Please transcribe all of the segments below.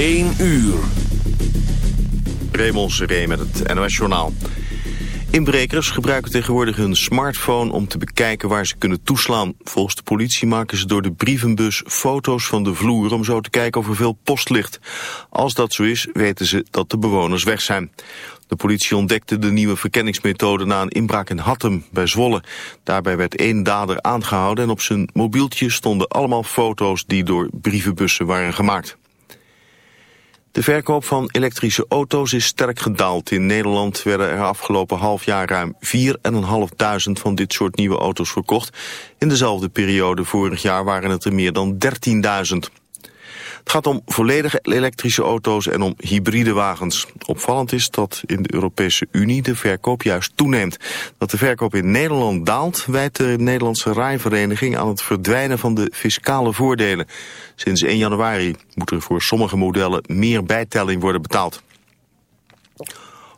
1 uur. Raymond Seré met het NOS Journaal. Inbrekers gebruiken tegenwoordig hun smartphone om te bekijken waar ze kunnen toeslaan. Volgens de politie maken ze door de brievenbus foto's van de vloer om zo te kijken of er veel post ligt. Als dat zo is, weten ze dat de bewoners weg zijn. De politie ontdekte de nieuwe verkenningsmethode na een inbraak in Hattem bij Zwolle. Daarbij werd één dader aangehouden en op zijn mobieltje stonden allemaal foto's die door brievenbussen waren gemaakt. De verkoop van elektrische auto's is sterk gedaald. In Nederland werden er afgelopen half jaar ruim 4.500 van dit soort nieuwe auto's verkocht. In dezelfde periode vorig jaar waren het er meer dan 13.000. Het gaat om volledige elektrische auto's en om hybride wagens. Opvallend is dat in de Europese Unie de verkoop juist toeneemt. Dat de verkoop in Nederland daalt, wijt de Nederlandse rijvereniging aan het verdwijnen van de fiscale voordelen. Sinds 1 januari moet er voor sommige modellen meer bijtelling worden betaald.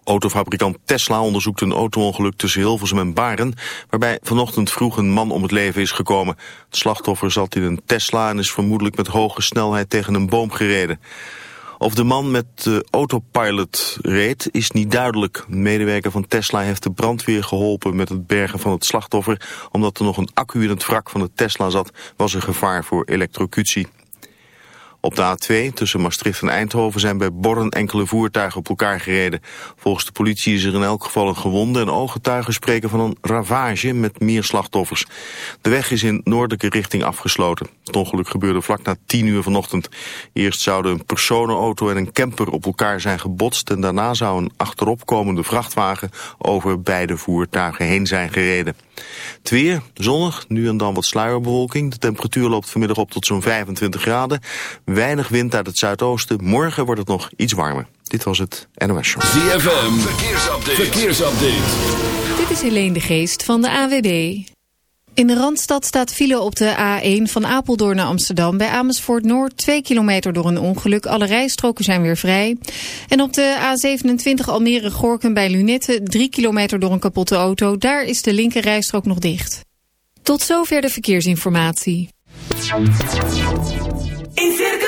Autofabrikant Tesla onderzoekt een autoongeluk tussen Hilversum en Baren... waarbij vanochtend vroeg een man om het leven is gekomen. Het slachtoffer zat in een Tesla en is vermoedelijk met hoge snelheid tegen een boom gereden. Of de man met de autopilot reed is niet duidelijk. Een medewerker van Tesla heeft de brandweer geholpen met het bergen van het slachtoffer. Omdat er nog een accu in het wrak van de Tesla zat, was er gevaar voor elektrocutie. Op de A2 tussen Maastricht en Eindhoven zijn bij Borren enkele voertuigen op elkaar gereden. Volgens de politie is er in elk geval een gewonde en ooggetuigen spreken van een ravage met meer slachtoffers. De weg is in noordelijke richting afgesloten. Het ongeluk gebeurde vlak na 10 uur vanochtend. Eerst zouden een personenauto en een camper op elkaar zijn gebotst en daarna zou een achteropkomende vrachtwagen over beide voertuigen heen zijn gereden. Het zonnig, nu en dan wat sluierbewolking. De temperatuur loopt vanmiddag op tot zo'n 25 graden. Weinig wind uit het zuidoosten. Morgen wordt het nog iets warmer. Dit was het NOS Show. ZFM, verkeersupdate. verkeersupdate. Dit is Helene de Geest van de AWB. In de Randstad staat file op de A1 van Apeldoorn naar Amsterdam. Bij Amersfoort Noord 2 kilometer door een ongeluk. Alle rijstroken zijn weer vrij. En op de A27 Almere-Gorkum bij Lunette 3 kilometer door een kapotte auto. Daar is de linker rijstrook nog dicht. Tot zover de verkeersinformatie. In Circus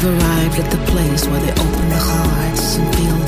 We've arrived at the place where they open the hearts and fill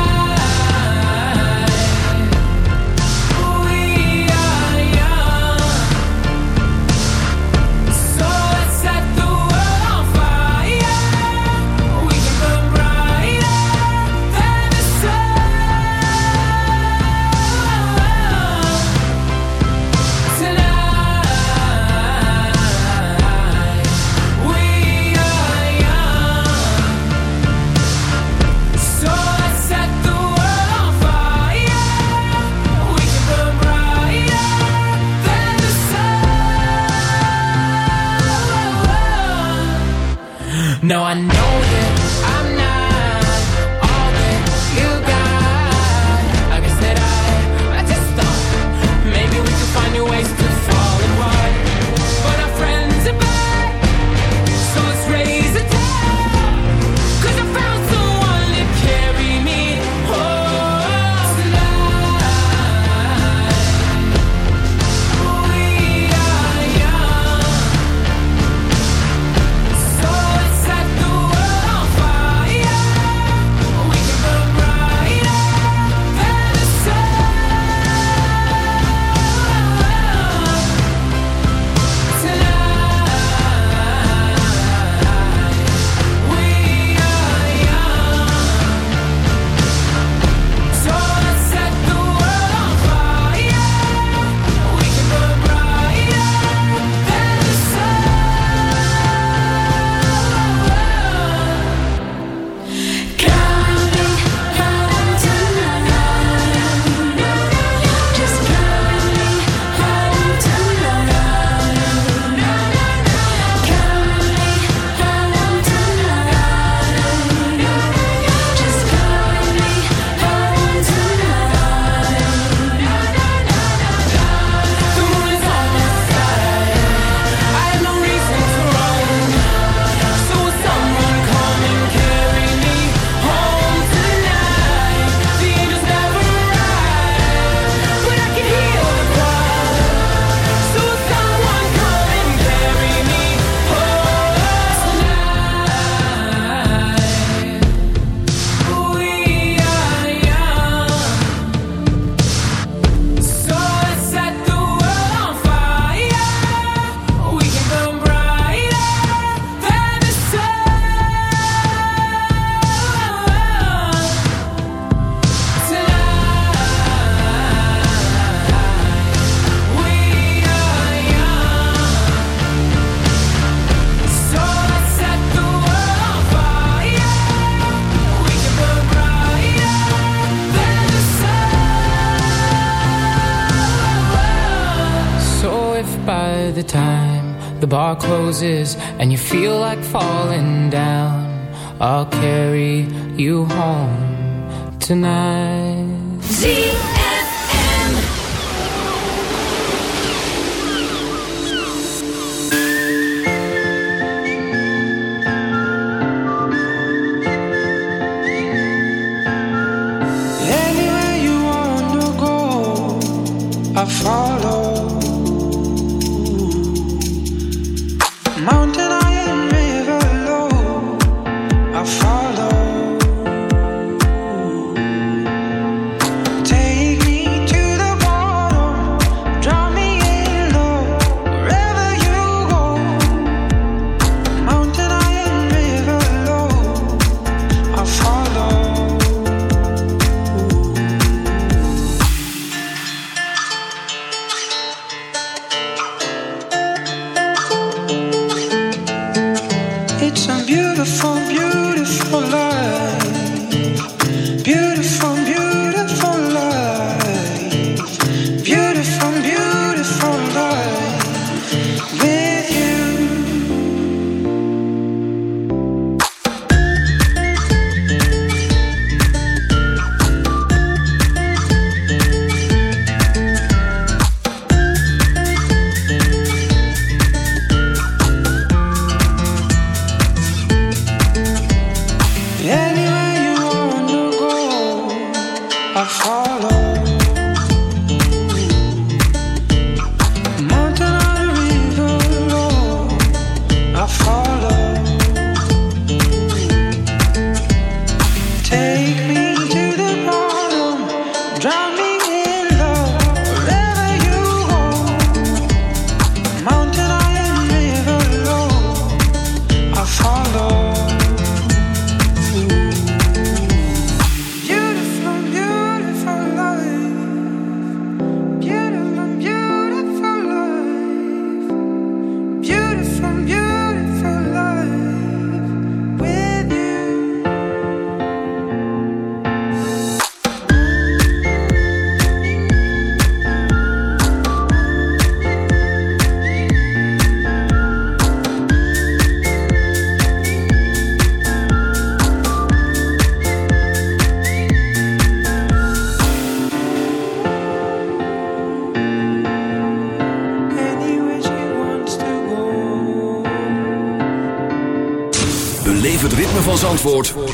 No, I know time the bar closes and you feel like falling down, I'll carry you home tonight. Go, I follow. Mountain, I am river low. I fall.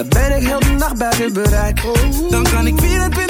Dan ben ik heel de nacht buiten bereik. Dan kan ik weer het binnen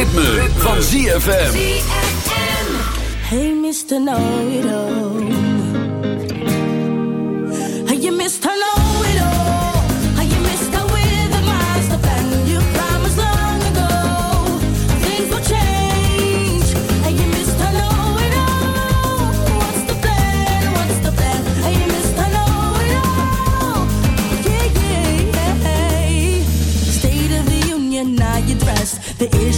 ritme, ritme. van ZFM. Hey Mr. Know-it-all.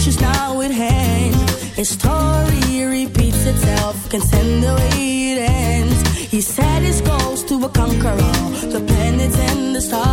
issues now at hand. His story repeats itself, can send the way it ends. He set his goals to conquer all the planets and the stars.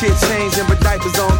shit changing, but diapers on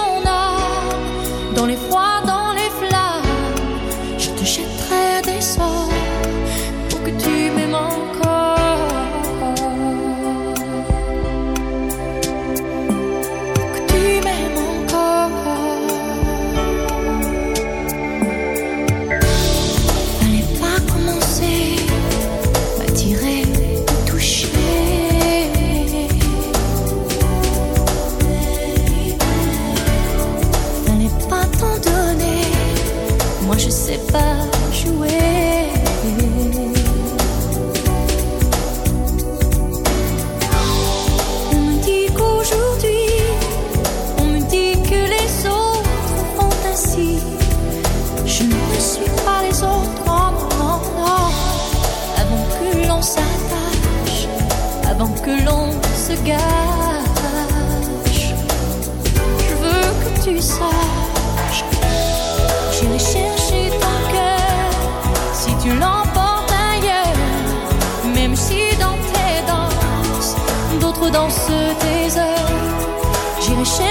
dans ce désert. J'irai chercher.